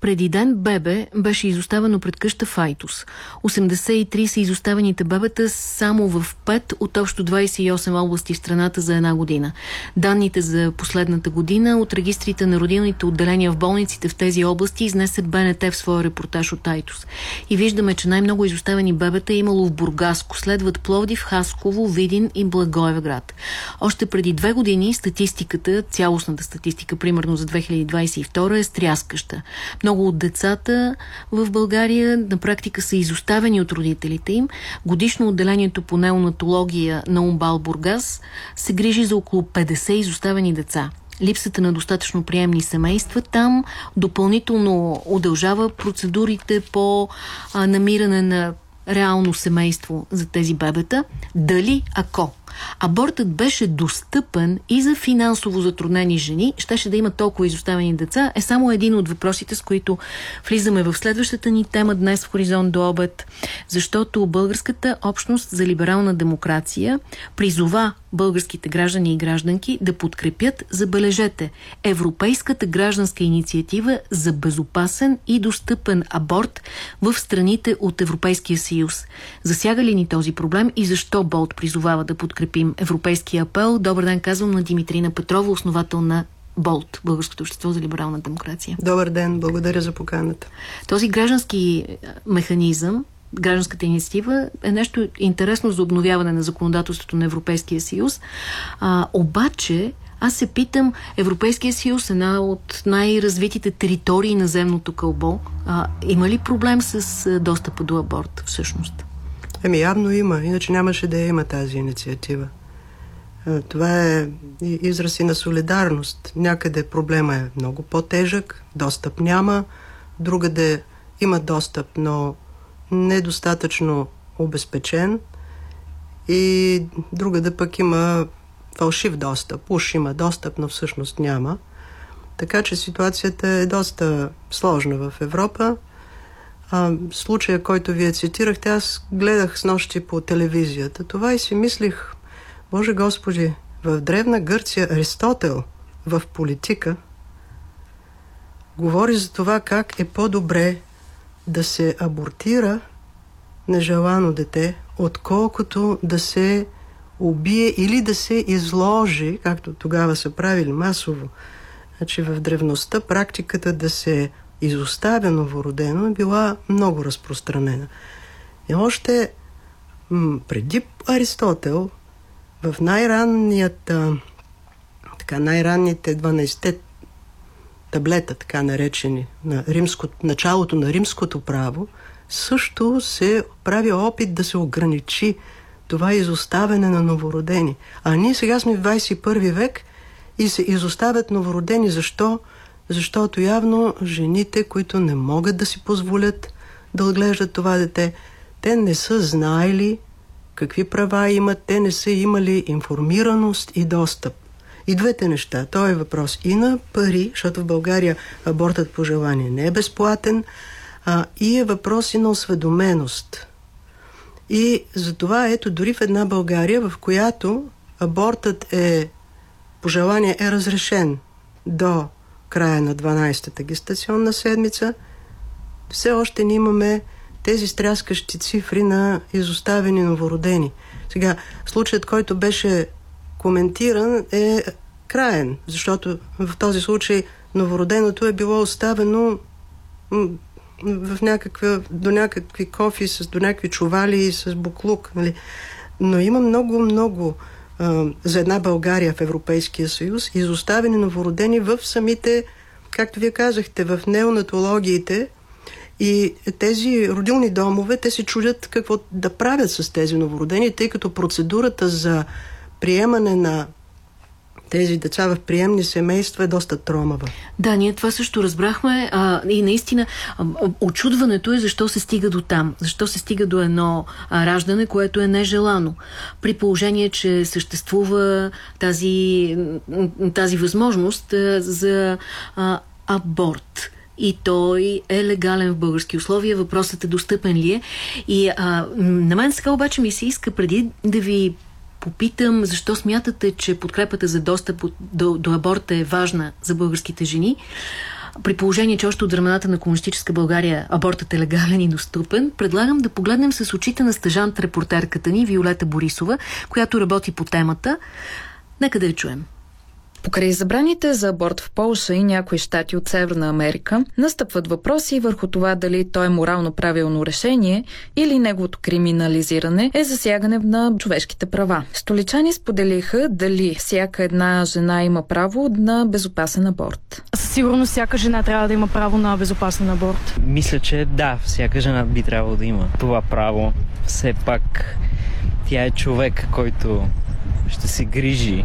Преди ден бебе беше изоставено пред къща в Айтос. 83 са изоставените бебета само в 5 от общо 28 области в страната за една година. Данните за последната година от регистрите на родилните отделения в болниците в тези области изнесе БНТ в своя репортаж от Айтос. И виждаме, че най-много изоставени бебета е имало в Бургаско, следват Пловдив, Хасково, Видин и Благоевград. Още преди две години статистиката, цялостната статистика, примерно за 2022 е стряскаща много от децата в България на практика са изоставени от родителите им. Годишно отделението по неонатология на Умбал Бургас се грижи за около 50 изоставени деца липсата на достатъчно приемни семейства там допълнително удължава процедурите по а, намиране на реално семейство за тези бебета. Дали ако абортът беше достъпен и за финансово затруднени жени, щеше да има толкова изоставени деца, е само един от въпросите, с които влизаме в следващата ни тема днес в Хоризонт до обед, защото българската общност за либерална демокрация призова българските граждани и гражданки да подкрепят, забележете, Европейската гражданска инициатива за безопасен и достъпен аборт в страните от Европейския съюз. Засяга ли ни този проблем и защо Болт призовава да подкрепи подкрепим европейския апел. Добър ден, казвам на Димитрина Петрова, основател на БОЛТ, Българското общество за либерална демокрация. Добър ден, благодаря за поканата. Този граждански механизъм, гражданската инициатива е нещо интересно за обновяване на законодателството на Европейския съюз. А, обаче, аз се питам, Европейския съюз, една от най-развитите територии на земното кълбо, а, има ли проблем с достъпа до аборт всъщност? Еми явно има, иначе нямаше да има тази инициатива. Това е израз и на солидарност. Някъде проблема е много по-тежък, достъп няма, другаде има достъп, но недостатъчно обезпечен и другаде пък има фалшив достъп. Уж има достъп, но всъщност няма. Така че ситуацията е доста сложна в Европа а, случая, който вие цитирахте, аз гледах с нощи по телевизията това и си мислих, Боже Господи, в Древна Гърция Аристотел в политика говори за това как е по-добре да се абортира нежелано дете, отколкото да се убие или да се изложи, както тогава са правили масово. Значи в древността практиката да се изоставя новородено е била много разпространена. И още преди Аристотел, в най-ранният, така, най-ранните 12-те таблета, така наречени, на римско, началото на римското право, също се прави опит да се ограничи това изоставяне на новородени. А ние сега сме в 21 век и се изоставят новородени. Защо? защото явно жените, които не могат да си позволят да отглеждат това дете, те не са знаели какви права имат, те не са имали информираност и достъп. И двете неща. То е въпрос и на пари, защото в България абортът по желание не е безплатен, а, и е въпрос и на осведоменост. И затова ето дори в една България, в която абортът е по желание е разрешен до края на 12-та гестационна седмица, все още не имаме тези стряскащи цифри на изоставени новородени. Сега, случаят, който беше коментиран е краен, защото в този случай новороденото е било оставено в някаква, до някакви кофи, с, до някакви чували и с буклук. Нали? Но има много, много за една България в Европейския съюз, изоставени новородени в самите, както вие казахте, в неонатологиите и тези родилни домове, те се чудят какво да правят с тези новородени, тъй като процедурата за приемане на тези деца в приемни семейства е доста тромава. Да, ние това също разбрахме а, и наистина а, очудването е защо се стига до там, защо се стига до едно а, раждане, което е нежелано. При положение, че съществува тази, тази възможност а, за а, аборт и той е легален в български условия. Въпросът е достъпен ли е. И а, на мен сега обаче ми се иска преди да ви попитам защо смятате, че подкрепата за достъп до, до аборта е важна за българските жени. при положение, че още от времената на комунистическа България абортът е легален и достъпен, предлагам да погледнем с очите на стъжант репортерката ни Виолета Борисова, която работи по темата. Нека да я чуем. Покрай забраните за аборт в Полша и някои щати от Северна Америка, настъпват въпроси върху това дали то е морално правилно решение или неговото криминализиране е засягане на човешките права. Столичани споделиха дали всяка една жена има право на безопасен аборт. Със сигурност всяка жена трябва да има право на безопасен аборт. Мисля, че да, всяка жена би трябвало да има това право. Все пак тя е човек, който ще се грижи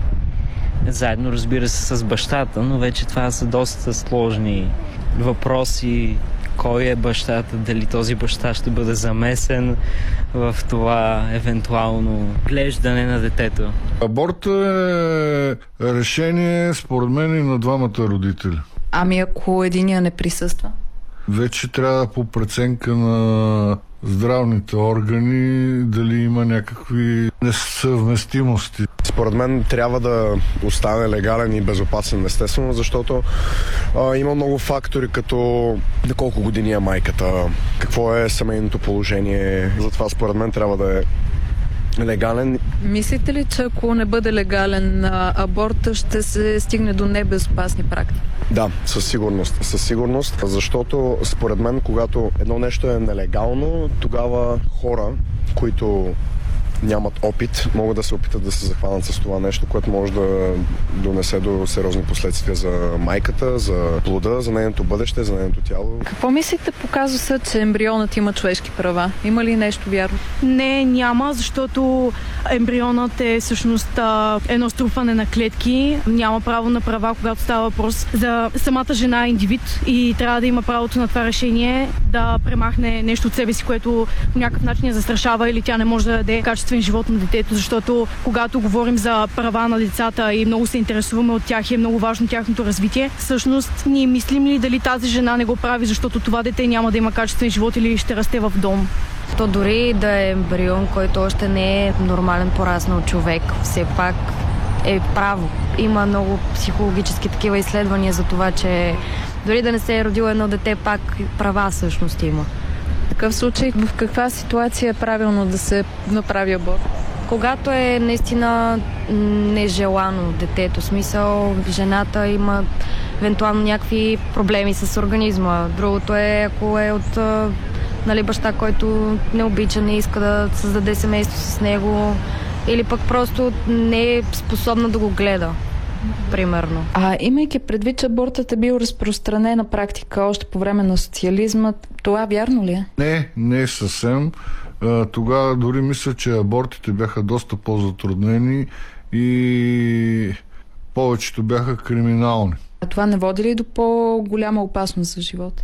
заедно разбира се с бащата, но вече това са доста сложни въпроси. Кой е бащата, дали този баща ще бъде замесен в това евентуално глеждане на детето. Аборт е решение, според мен, и на двамата родители. Ами ако единия не присъства? Вече трябва по преценка на здравните органи дали има някакви несъвместимости. Според мен трябва да остане легален и безопасен, естествено, защото а, има много фактори, като на колко години е майката, какво е семейното положение. Затова според мен трябва да е легален. Мислите ли, че ако не бъде легален аборта, ще се стигне до небезопасни практики? Да, със сигурност. Със сигурност, защото според мен, когато едно нещо е нелегално, тогава хора, които нямат опит, могат да се опитат да се захванат с това нещо, което може да донесе до сериозни последствия за майката, за плода, за нейното бъдеще, за нейното тяло. Какво мислите по казуса, че ембрионът има човешки права? Има ли нещо вярно? Не, няма, защото ембрионът е всъщност едно струпване на клетки. Няма право на права, когато става въпрос за самата жена индивид и трябва да има правото на това решение да премахне нещо от себе си, което по някакъв начин я застрашава или тя не може да даде качествено качествен живот на детето, защото когато говорим за права на децата и много се интересуваме от тях и е много важно тяхното развитие, всъщност ние мислим ли дали тази жена не го прави, защото това дете няма да има качествен живот или ще расте в дом? То дори да е ембрион, който още не е нормален пораснал човек, все пак е право. Има много психологически такива изследвания за това, че дори да не се е родило едно дете, пак права всъщност има такъв случай в каква ситуация е правилно да се направи аборт? Когато е наистина нежелано детето, смисъл жената има евентуално някакви проблеми с организма. Другото е ако е от нали, баща, който не обича, не иска да създаде семейство с него или пък просто не е способна да го гледа примерно. А имайки предвид, че абортът е бил разпространена практика още по време на социализма, това вярно ли е? Не, не е съвсем. Тогава дори мисля, че абортите бяха доста по-затруднени и повечето бяха криминални. А това не води ли до по-голяма опасност за живота?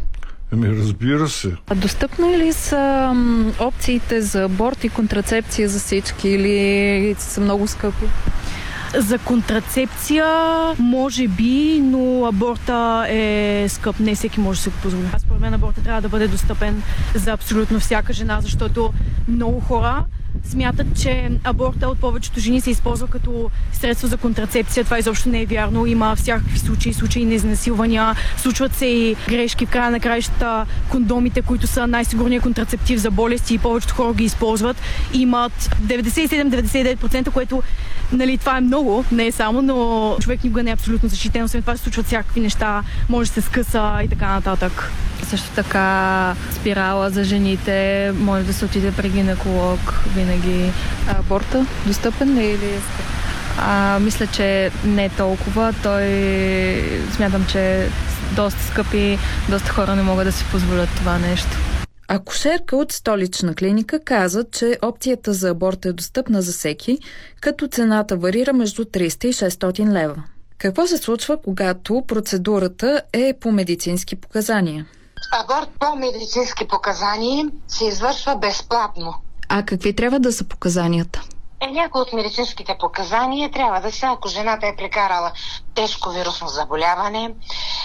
Ами разбира се. А достъпни ли са опциите за аборт и контрацепция за всички или са много скъпи? За контрацепция може би, но аборта е скъп. Не всеки може да се го позволи. Аз според мен аборта трябва да бъде достъпен за абсолютно всяка жена, защото много хора смятат, че аборта от повечето жени се използва като средство за контрацепция. Това изобщо не е вярно. Има всякакви случаи, случаи на изнасилвания, случват се и грешки. В края на краищата кондомите, които са най-сигурният контрацептив за болести и повечето хора ги използват, имат 97-99%, което нали, това е много, не е само, но човек никога не е абсолютно защитен. Освен това се случват всякакви неща, може да се скъса и така нататък. Също така спирала за жените, може да се отиде при гинеколог винаги. Аборта достъпен ли е или е а, мисля, че не е толкова. Той смятам, че доста скъпи, доста хора не могат да си позволят това нещо. Акушерка от столична клиника каза, че опцията за аборт е достъпна за всеки, като цената варира между 300 и 600 лева. Какво се случва, когато процедурата е по медицински показания? Аборт по медицински показания се извършва безплатно. А какви трябва да са показанията? Е, някои от медицинските показания трябва да са, ако жената е прекарала тежко вирусно заболяване,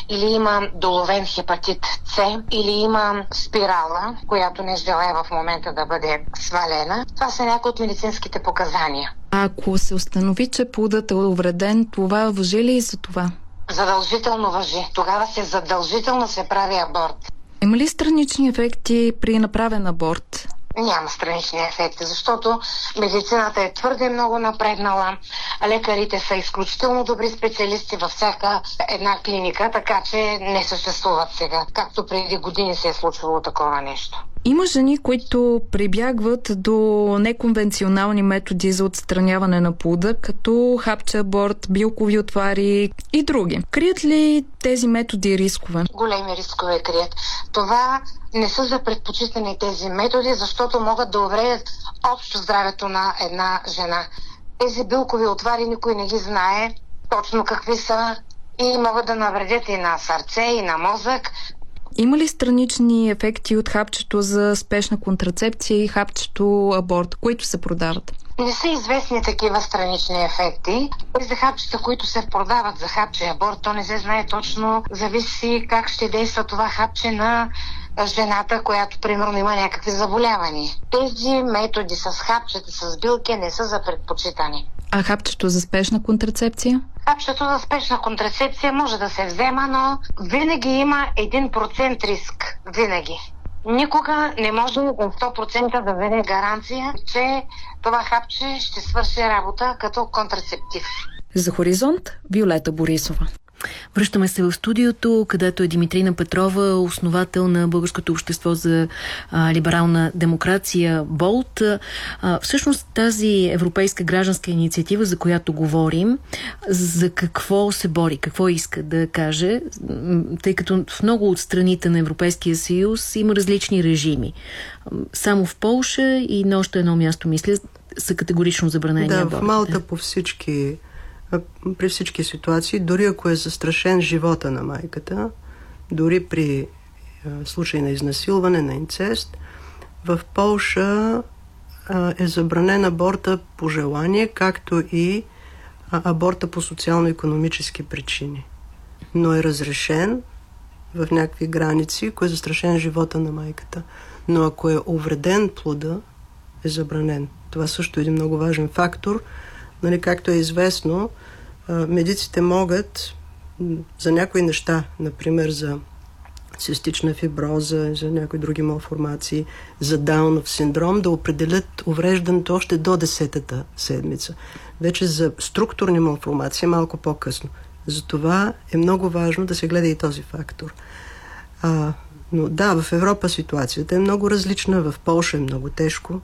или има доловен хепатит С, или има спирала, която не желая в момента да бъде свалена. Това са някои от медицинските показания. А ако се установи, че плодът е увреден, това въжи ли и за това? задължително въжи. Тогава се задължително се прави аборт. Има ли странични ефекти при направен аборт? Няма странични ефекти, защото медицината е твърде много напреднала. Лекарите са изключително добри специалисти във всяка една клиника, така че не съществуват сега, както преди години се е случвало такова нещо. Има жени, които прибягват до неконвенционални методи за отстраняване на плода, като хапче аборт, билкови отвари и други. Крият ли тези методи рискове? Големи рискове крият. Това не са за предпочитане тези методи, защото могат да увредят общо здравето на една жена. Тези билкови отвари никой не ги знае точно какви са и могат да навредят и на сърце, и на мозък. Има ли странични ефекти от хапчето за спешна контрацепция и хапчето аборт, които се продават? Не са известни такива странични ефекти. Тези хапчета, които се продават за хапче аборт, то не се знае точно. Зависи как ще действа това хапче на жената, която примерно има някакви заболявания. Тези методи с хапчета, с билки не са за предпочитане. А хапчето за спешна контрацепция? Хапчето за спешна контрацепция може да се взема, но винаги има 1% риск. Винаги. Никога не може на 100% да даде гаранция, че това хапче ще свърши работа като контрацептив. За Хоризонт, Виолета Борисова. Връщаме се в студиото, където е Димитрина Петрова, основател на Българското общество за а, либерална демокрация БОЛТ. А, всъщност тази европейска гражданска инициатива, за която говорим, за какво се бори, какво иска да каже, тъй като в много от страните на Европейския съюз има различни режими. Само в Полша и на още едно място, мисля, са категорично забранени Да, абортите. в Малта по всички при всички ситуации, дори ако е застрашен живота на майката, дори при случай на изнасилване, на инцест, в Полша е забранен аборта по желание, както и аборта по социално-економически причини. Но е разрешен в някакви граници, ако е застрашен живота на майката. Но ако е увреден плода, е забранен. Това също е един много важен фактор – нали, както е известно, медиците могат за някои неща, например за цистична фиброза, за някои други малформации, за Даунов синдром, да определят увреждането още до 10-та седмица. Вече за структурни малформации малко по-късно. Затова е много важно да се гледа и този фактор. А, но да, в Европа ситуацията е много различна, в Польша е много тежко,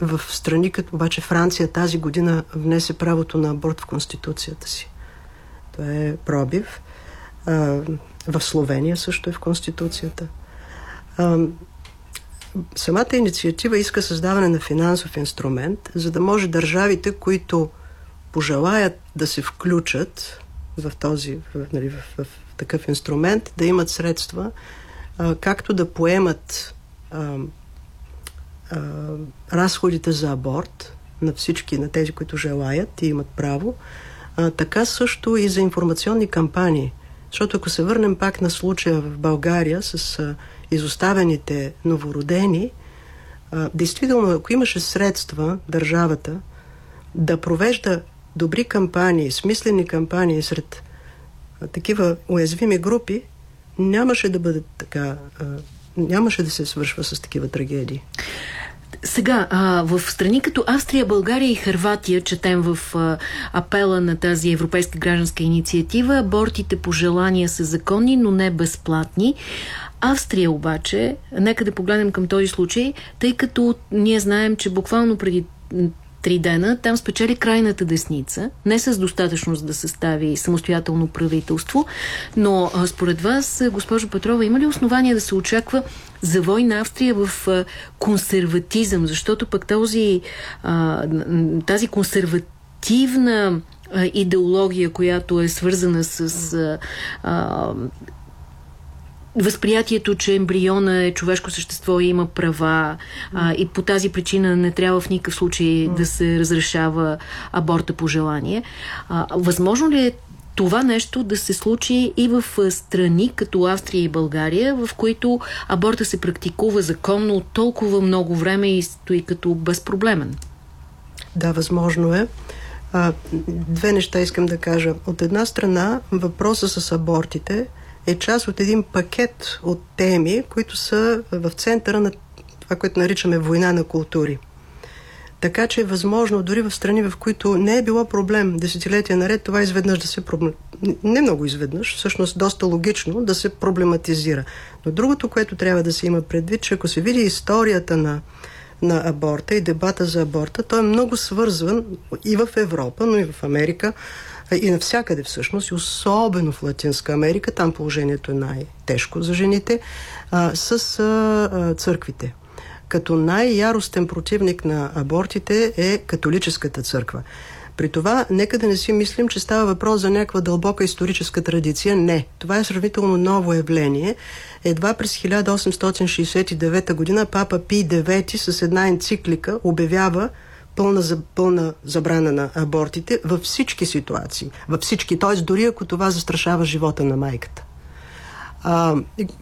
в страни като обаче Франция тази година внесе правото на аборт в Конституцията си. Това е пробив. А, в Словения също е в Конституцията. Самата инициатива иска създаване на финансов инструмент, за да може държавите, които пожелаят да се включат в този, в, нали, в, в, в такъв инструмент, да имат средства, а, както да поемат а, а, разходите за аборт на всички, на тези, които желаят и имат право, а, така също и за информационни кампании. Защото ако се върнем пак на случая в България с а, изоставените новородени, а, действително, ако имаше средства държавата да провежда добри кампании, смислени кампании сред а, такива уязвими групи, нямаше да бъде така, а, нямаше да се свършва с такива трагедии. Сега, а, в страни като Австрия, България и Харватия, четем в а, апела на тази Европейска гражданска инициатива, абортите по желания са законни, но не безплатни. Австрия обаче, нека да погледнем към този случай, тъй като ние знаем, че буквално преди три дена, там спечели крайната десница, не с достатъчно за да състави самостоятелно правителство, но а, според вас, госпожо Петрова, има ли основания да се очаква завой на Австрия в а, консерватизъм, защото пък този, а, тази консервативна идеология, която е свързана с а, а, възприятието, че ембриона е човешко същество и има права а, и по тази причина не трябва в никакъв случай да се разрешава аборта по желание. А, възможно ли е това нещо да се случи и в страни като Австрия и България, в които аборта се практикува законно от толкова много време и стои като безпроблемен? Да, възможно е. А, две неща искам да кажа. От една страна, въпроса с абортите е част от един пакет от теми, които са в центъра на това, което наричаме война на култури. Така че е възможно, дори в страни, в които не е било проблем десетилетия наред, това изведнъж да се проблем... Не много изведнъж, всъщност доста логично да се проблематизира. Но другото, което трябва да се има предвид, че ако се види историята на, на аборта и дебата за аборта, той е много свързван и в Европа, но и в Америка, и навсякъде всъщност, и особено в Латинска Америка, там положението е най-тежко за жените, а, с а, църквите като най-яростен противник на абортите е католическата църква. При това, нека да не си мислим, че става въпрос за някаква дълбока историческа традиция. Не. Това е сравнително ново явление. Едва през 1869 година папа Пий IX с една енциклика обявява пълна, пълна забрана на абортите във всички ситуации. Във всички. Т.е. дори ако това застрашава живота на майката. А,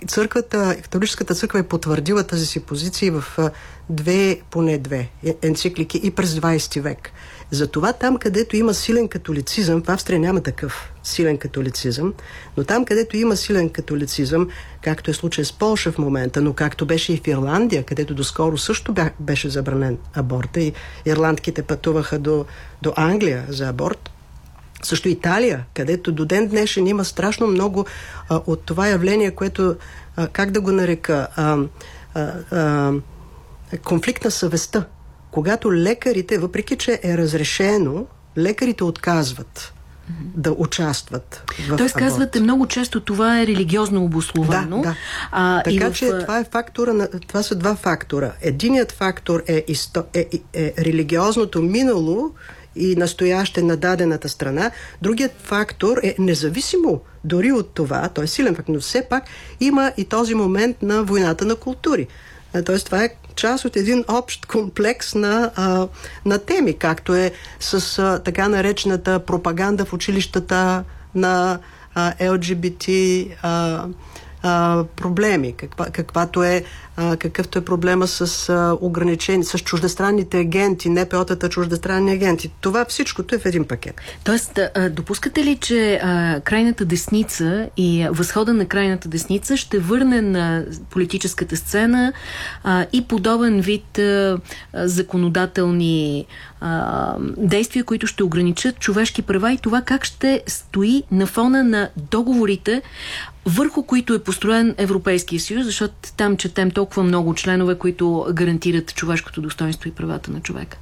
църквата, католическата църква е потвърдила тази си позиция в две, поне две е, енциклики и през 20 век. Затова там, където има силен католицизъм, в Австрия няма такъв силен католицизъм, но там, където има силен католицизъм, както е случай с Полша в момента, но както беше и в Ирландия, където доскоро също беше забранен аборта и ирландките пътуваха до, до Англия за аборт, също Италия, където до ден днешен има страшно много а, от това явление, което, а, как да го нарека, а, а, а, конфликт на съвестта. Когато лекарите, въпреки че е разрешено, лекарите отказват да участват в Тоест, казвате, много често това е религиозно обословено. Да, да. А, така в... че това, е фактора на, това са два фактора. Единият фактор е, исто, е, е, е религиозното минало и настояще на дадената страна. Другият фактор е независимо дори от това, той е силен факт, но все пак има и този момент на войната на култури. Тоест това е част от един общ комплекс на, а, на теми, както е с а, така наречената пропаганда в училищата на а, ЛГБТ а, а, проблеми, каква, каквато е, а, какъвто е проблема с а, ограничени, с чуждестранните агенти, НПО-тата чуждестранни агенти. Това всичкото е в един пакет. Тоест, а, допускате ли, че а, крайната десница и възхода на крайната десница ще върне на политическата сцена а, и подобен вид а, законодателни а, действия, които ще ограничат човешки права и това как ще стои на фона на договорите, върху които е построен Европейския съюз, защото там четем толкова много членове, които гарантират човешкото достоинство и правата на човека.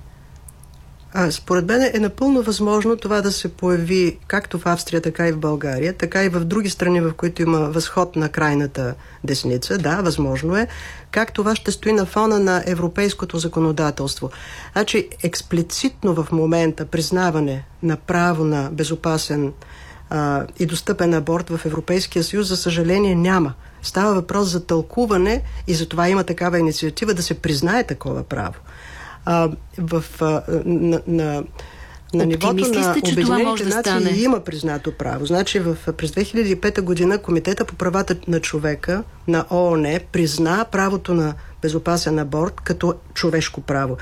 А, според мен е напълно възможно това да се появи както в Австрия, така и в България, така и в други страни, в които има възход на крайната десница. Да, възможно е. Как това ще стои на фона на европейското законодателство? Значи, експлицитно в момента признаване на право на безопасен а, и достъпен аборт в Европейския съюз, за съжаление, няма. Става въпрос за тълкуване и за това има такава инициатива да се признае такова право. А, в, а, на, на, на нивото на Обединените да нации стане? има признато право. Значи в, през 2005 година Комитета по правата на човека на ООН призна правото на безопасен аборт като човешко право.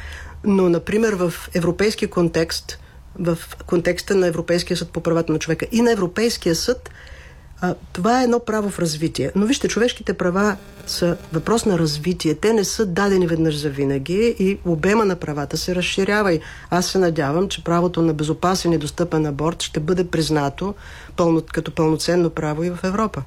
Но, например, в европейски контекст в контекста на Европейския съд по правата на човека и на Европейския съд, а, това е едно право в развитие. Но вижте, човешките права са въпрос на развитие. Те не са дадени веднъж за винаги и обема на правата се разширява. И аз се надявам, че правото на безопасен и достъпен аборт ще бъде признато пълно, като пълноценно право и в Европа.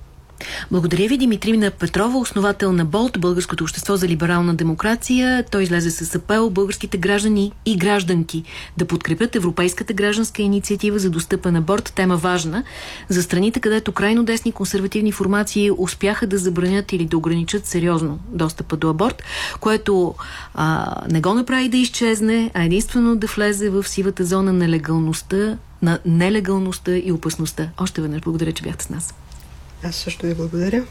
Благодаря ви, Димитрина Петрова, основател на БОЛТ, Българското общество за либерална демокрация. Той излезе с апел българските граждани и гражданки да подкрепят Европейската гражданска инициатива за достъпен аборт. Тема важна за страните, където крайно десни консервативни формации успяха да забранят или да ограничат сериозно достъпа до аборт, което а, не го направи да изчезне, а единствено да влезе в сивата зона на легалността, на нелегалността и опасността. Още веднъж благодаря, че бяхте с нас. Аз също ви благодаря.